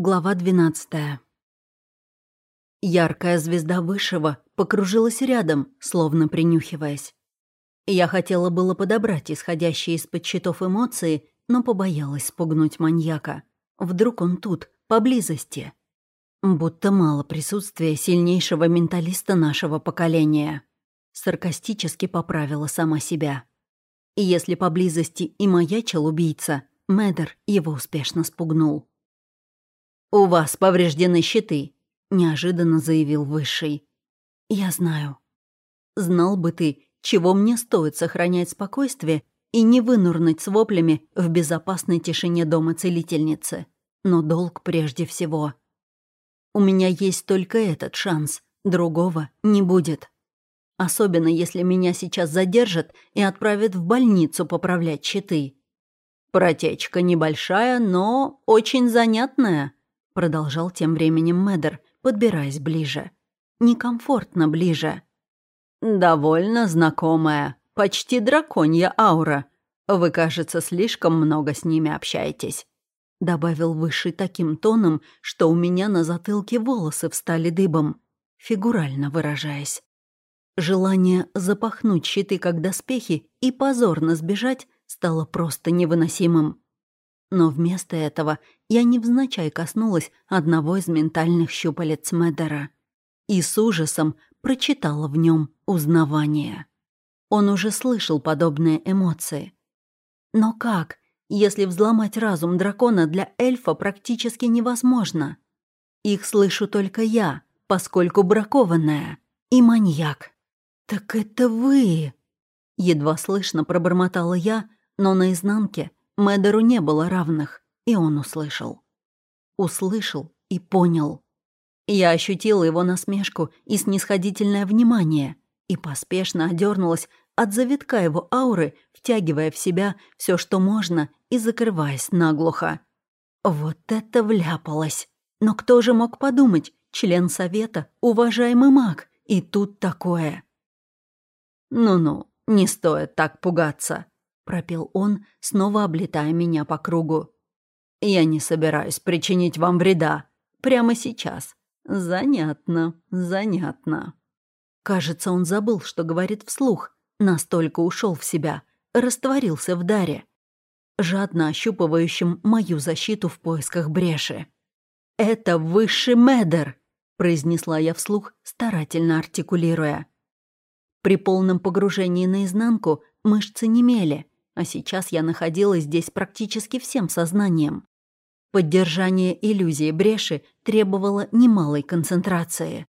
Глава 12 Яркая звезда Высшего покружилась рядом, словно принюхиваясь. Я хотела было подобрать исходящие из-под щитов эмоции, но побоялась спугнуть маньяка. Вдруг он тут, поблизости. Будто мало присутствия сильнейшего менталиста нашего поколения. Саркастически поправила сама себя. И если поблизости и маячил убийца, Мэдер его успешно спугнул. «У вас повреждены щиты», — неожиданно заявил Высший. «Я знаю. Знал бы ты, чего мне стоит сохранять спокойствие и не вынурнуть с воплями в безопасной тишине дома целительницы. Но долг прежде всего. У меня есть только этот шанс, другого не будет. Особенно если меня сейчас задержат и отправят в больницу поправлять щиты. Протечка небольшая, но очень занятная», продолжал тем временем Мэдер, подбираясь ближе. Некомфортно ближе. «Довольно знакомая, почти драконья аура. Вы, кажется, слишком много с ними общаетесь», добавил Высший таким тоном, что у меня на затылке волосы встали дыбом, фигурально выражаясь. Желание запахнуть щиты как доспехи и позорно сбежать стало просто невыносимым. Но вместо этого я невзначай коснулась одного из ментальных щупалец Медера и с ужасом прочитала в нем узнавание. Он уже слышал подобные эмоции. Но как, если взломать разум дракона для эльфа практически невозможно? Их слышу только я, поскольку бракованная, и маньяк. «Так это вы!» Едва слышно пробормотала я, но наизнанке Мэдеру не было равных, и он услышал. Услышал и понял. Я ощутила его насмешку и снисходительное внимание и поспешно одернулась от завитка его ауры, втягивая в себя все, что можно, и закрываясь наглухо. Вот это вляпалось! Но кто же мог подумать, член совета, уважаемый маг, и тут такое? Ну-ну, не стоит так пугаться пропел он, снова облетая меня по кругу. «Я не собираюсь причинить вам вреда. Прямо сейчас. Занятно, занятно». Кажется, он забыл, что говорит вслух, настолько ушел в себя, растворился в даре, жадно ощупывающим мою защиту в поисках бреши. «Это высший Медер!» — произнесла я вслух, старательно артикулируя. При полном погружении наизнанку мышцы немели, а сейчас я находилась здесь практически всем сознанием. Поддержание иллюзии бреши требовало немалой концентрации.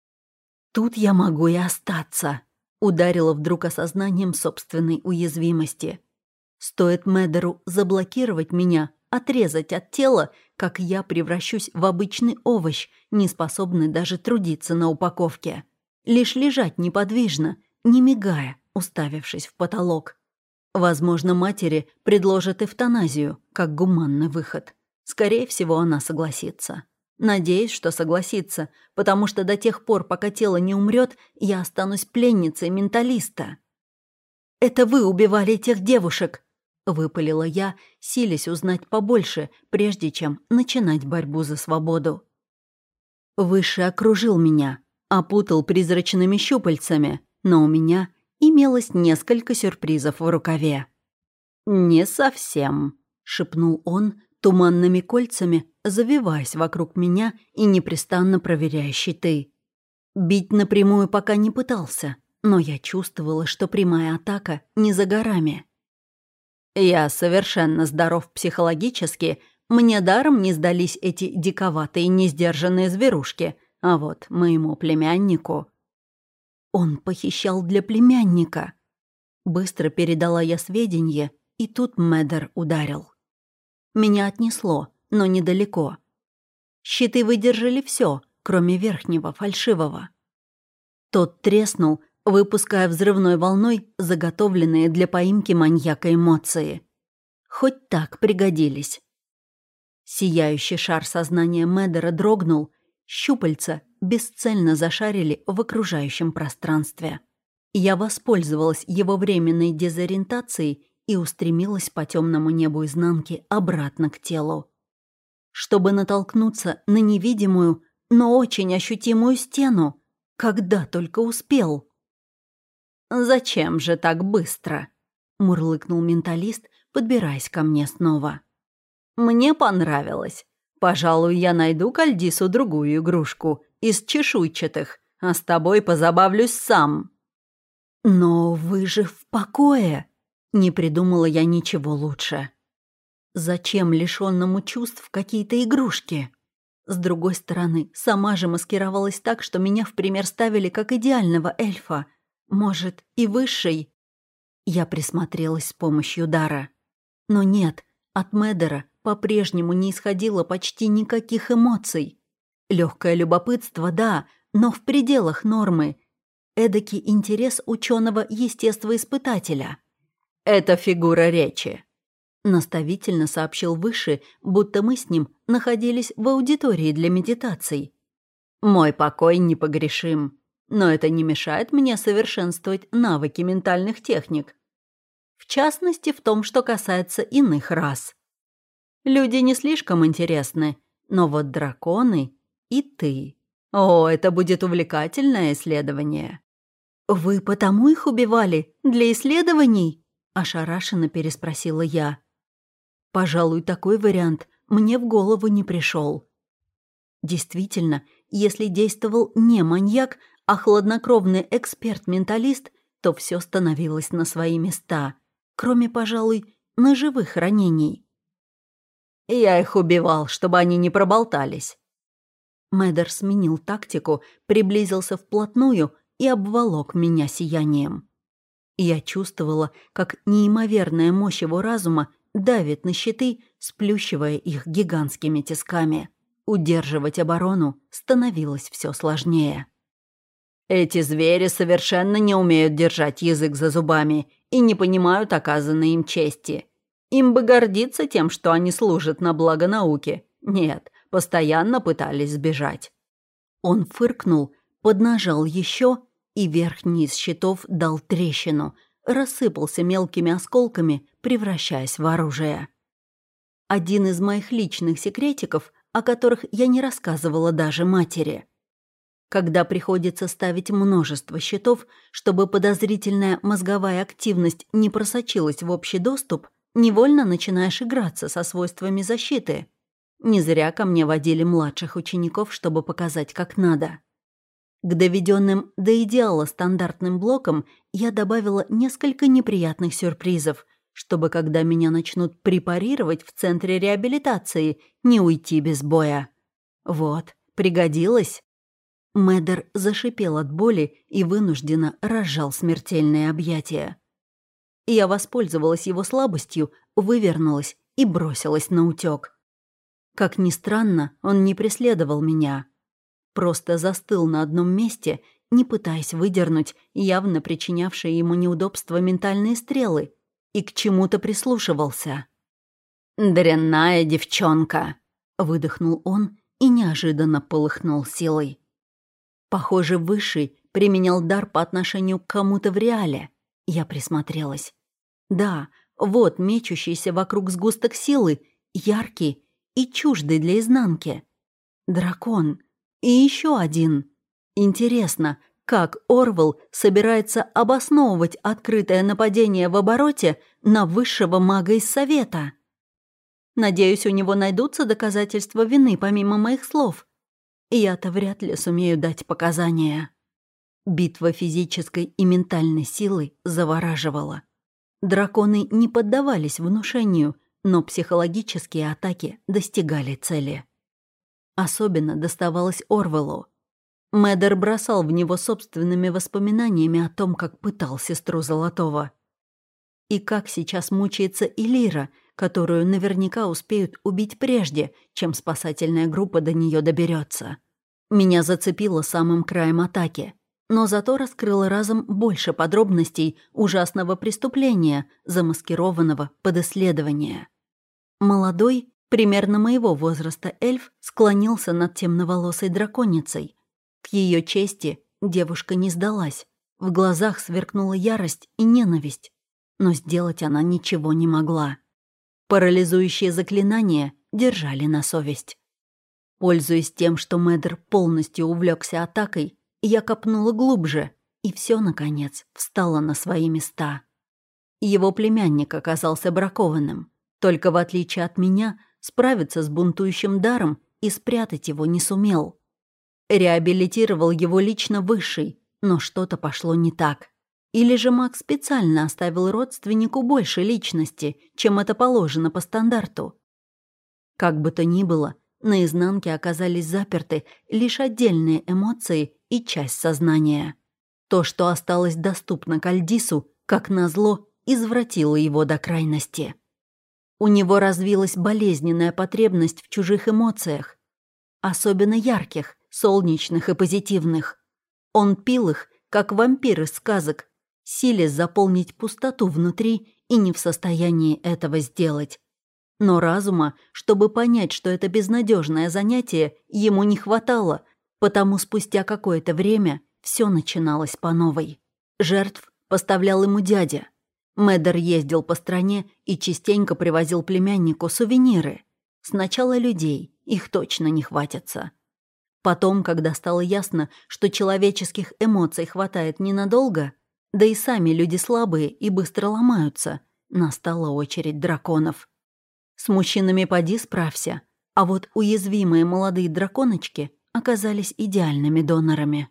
«Тут я могу и остаться», — ударила вдруг осознанием собственной уязвимости. «Стоит Медеру заблокировать меня, отрезать от тела, как я превращусь в обычный овощ, не способный даже трудиться на упаковке. Лишь лежать неподвижно, не мигая, уставившись в потолок. Возможно, матери предложат эвтаназию, как гуманный выход. Скорее всего, она согласится. Надеюсь, что согласится, потому что до тех пор, пока тело не умрет, я останусь пленницей менталиста. «Это вы убивали этих девушек!» — выпалила я, силясь узнать побольше, прежде чем начинать борьбу за свободу. Выше окружил меня, опутал призрачными щупальцами, но у меня имелось несколько сюрпризов в рукаве. «Не совсем», — шепнул он, туманными кольцами, завиваясь вокруг меня и непрестанно проверяя щиты. Бить напрямую пока не пытался, но я чувствовала, что прямая атака не за горами. «Я совершенно здоров психологически, мне даром не сдались эти диковатые несдержанные зверушки, а вот моему племяннику...» Он похищал для племянника. Быстро передала я сведения, и тут Медер ударил. Меня отнесло, но недалеко. Щиты выдержали все, кроме верхнего, фальшивого. Тот треснул, выпуская взрывной волной заготовленные для поимки маньяка эмоции. Хоть так пригодились. Сияющий шар сознания Медера дрогнул, щупальца бесцельно зашарили в окружающем пространстве. Я воспользовалась его временной дезориентацией и устремилась по темному небу изнанки обратно к телу. чтобы натолкнуться на невидимую, но очень ощутимую стену, когда только успел. «Зачем же так быстро?» — мурлыкнул менталист, подбираясь ко мне снова. «Мне понравилось. Пожалуй, я найду Кальдису другую игрушку из чешуйчатых, а с тобой позабавлюсь сам». «Но вы же в покое!» Не придумала я ничего лучше. Зачем лишенному чувств какие-то игрушки? С другой стороны, сама же маскировалась так, что меня в пример ставили как идеального эльфа. Может, и высший. Я присмотрелась с помощью дара. Но нет, от Медера по-прежнему не исходило почти никаких эмоций. Легкое любопытство, да, но в пределах нормы. Эдакий интерес ученого-естествоиспытателя. «Это фигура речи», — наставительно сообщил Выше, будто мы с ним находились в аудитории для медитаций. «Мой покой непогрешим, но это не мешает мне совершенствовать навыки ментальных техник. В частности, в том, что касается иных рас. Люди не слишком интересны, но вот драконы и ты. О, это будет увлекательное исследование». «Вы потому их убивали? Для исследований?» Ошарашенно переспросила я. Пожалуй, такой вариант мне в голову не пришел. Действительно, если действовал не маньяк, а хладнокровный эксперт-менталист, то все становилось на свои места, кроме, пожалуй, ножевых ранений. «Я их убивал, чтобы они не проболтались». Мэддер сменил тактику, приблизился вплотную и обволок меня сиянием. Я чувствовала, как неимоверная мощь его разума давит на щиты, сплющивая их гигантскими тисками. Удерживать оборону становилось все сложнее. «Эти звери совершенно не умеют держать язык за зубами и не понимают оказанной им чести. Им бы гордиться тем, что они служат на благо науки. Нет, постоянно пытались сбежать». Он фыркнул, поднажал еще и верхний из щитов дал трещину, рассыпался мелкими осколками, превращаясь в оружие. Один из моих личных секретиков, о которых я не рассказывала даже матери. Когда приходится ставить множество щитов, чтобы подозрительная мозговая активность не просочилась в общий доступ, невольно начинаешь играться со свойствами защиты. Не зря ко мне водили младших учеников, чтобы показать, как надо. К доведенным до идеала стандартным блокам я добавила несколько неприятных сюрпризов, чтобы, когда меня начнут препарировать в центре реабилитации, не уйти без боя. Вот, пригодилось. Мэддер зашипел от боли и вынужденно разжал смертельное объятие. Я воспользовалась его слабостью, вывернулась и бросилась на утёк. Как ни странно, он не преследовал меня — Просто застыл на одном месте, не пытаясь выдернуть явно причинявшие ему неудобства ментальные стрелы, и к чему-то прислушивался. «Дрянная девчонка!» — выдохнул он и неожиданно полыхнул силой. Похоже, Высший применял дар по отношению к кому-то в реале. Я присмотрелась. Да, вот мечущийся вокруг сгусток силы, яркий и чуждый для изнанки. Дракон — и еще один. Интересно, как Орвел собирается обосновывать открытое нападение в обороте на высшего мага из Совета? Надеюсь, у него найдутся доказательства вины помимо моих слов. Я-то вряд ли сумею дать показания. Битва физической и ментальной силы завораживала. Драконы не поддавались внушению, но психологические атаки достигали цели. Особенно доставалось Орвелу. Мэддер бросал в него собственными воспоминаниями о том, как пытал сестру Золотого. И как сейчас мучается Элира, которую наверняка успеют убить прежде, чем спасательная группа до нее доберется. Меня зацепило самым краем атаки, но зато раскрыло разом больше подробностей ужасного преступления, замаскированного под исследование. Молодой, Примерно моего возраста эльф склонился над темноволосой драконицей. К ее чести девушка не сдалась. В глазах сверкнула ярость и ненависть. Но сделать она ничего не могла. Парализующее заклинание держали на совесть. Пользуясь тем, что Мэдр полностью увлекся атакой, я копнула глубже, и все, наконец, встало на свои места. Его племянник оказался бракованным, только в отличие от меня, справиться с бунтующим даром и спрятать его не сумел. Реабилитировал его лично Высший, но что-то пошло не так. Или же маг специально оставил родственнику больше личности, чем это положено по стандарту. Как бы то ни было, на изнанке оказались заперты лишь отдельные эмоции и часть сознания. То, что осталось доступно Кальдису, как назло, извратило его до крайности. У него развилась болезненная потребность в чужих эмоциях, особенно ярких, солнечных и позитивных. Он пил их, как вампир из сказок, силясь заполнить пустоту внутри и не в состоянии этого сделать. Но разума, чтобы понять, что это безнадежное занятие, ему не хватало, потому спустя какое-то время все начиналось по новой. Жертв поставлял ему дядя. Мэддер ездил по стране и частенько привозил племяннику сувениры. Сначала людей, их точно не хватится. Потом, когда стало ясно, что человеческих эмоций хватает ненадолго, да и сами люди слабые и быстро ломаются, настала очередь драконов. С мужчинами поди справься, а вот уязвимые молодые драконочки оказались идеальными донорами.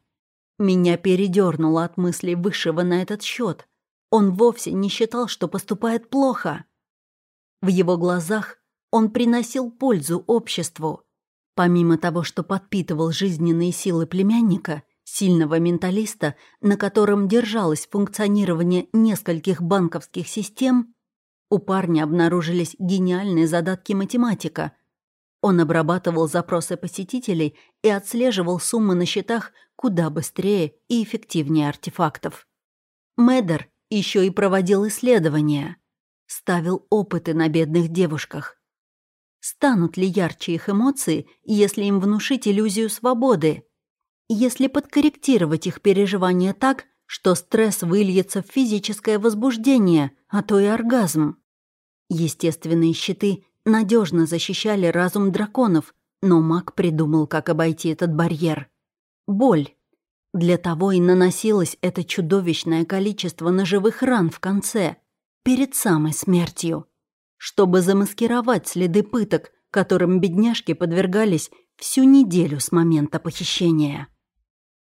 Меня передернуло от мыслей высшего на этот счет. Он вовсе не считал, что поступает плохо. В его глазах он приносил пользу обществу. Помимо того, что подпитывал жизненные силы племянника, сильного менталиста, на котором держалось функционирование нескольких банковских систем, у парня обнаружились гениальные задатки математика. Он обрабатывал запросы посетителей и отслеживал суммы на счетах куда быстрее и эффективнее артефактов. Медер еще и проводил исследования. Ставил опыты на бедных девушках. Станут ли ярче их эмоции, если им внушить иллюзию свободы? Если подкорректировать их переживания так, что стресс выльется в физическое возбуждение, а то и оргазм. Естественные щиты надежно защищали разум драконов, но маг придумал, как обойти этот барьер. Боль. Для того и наносилось это чудовищное количество ножевых ран в конце, перед самой смертью, чтобы замаскировать следы пыток, которым бедняжки подвергались всю неделю с момента похищения.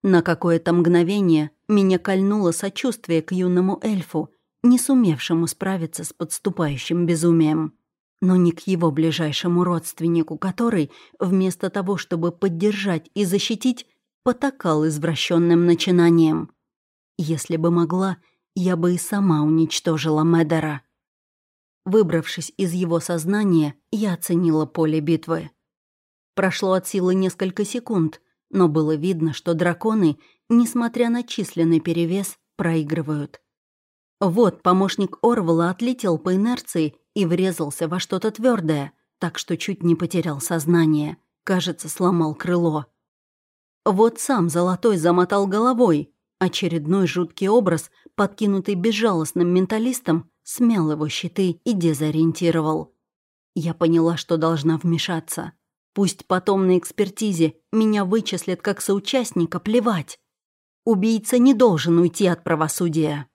На какое-то мгновение меня кольнуло сочувствие к юному эльфу, не сумевшему справиться с подступающим безумием. Но не к его ближайшему родственнику, который, вместо того, чтобы поддержать и защитить, потакал извращенным начинанием. Если бы могла, я бы и сама уничтожила Медера. Выбравшись из его сознания, я оценила поле битвы. Прошло от силы несколько секунд — но было видно, что драконы, несмотря на численный перевес, проигрывают. Вот помощник Орвала отлетел по инерции и врезался во что-то твердое, так что чуть не потерял сознание. Кажется, сломал крыло. Вот сам Золотой замотал головой. Очередной жуткий образ, подкинутый безжалостным менталистом, смял его щиты и дезориентировал. Я поняла, что должна вмешаться. Пусть потом на экспертизе меня вычислят как соучастника, плевать. Убийца не должен уйти от правосудия.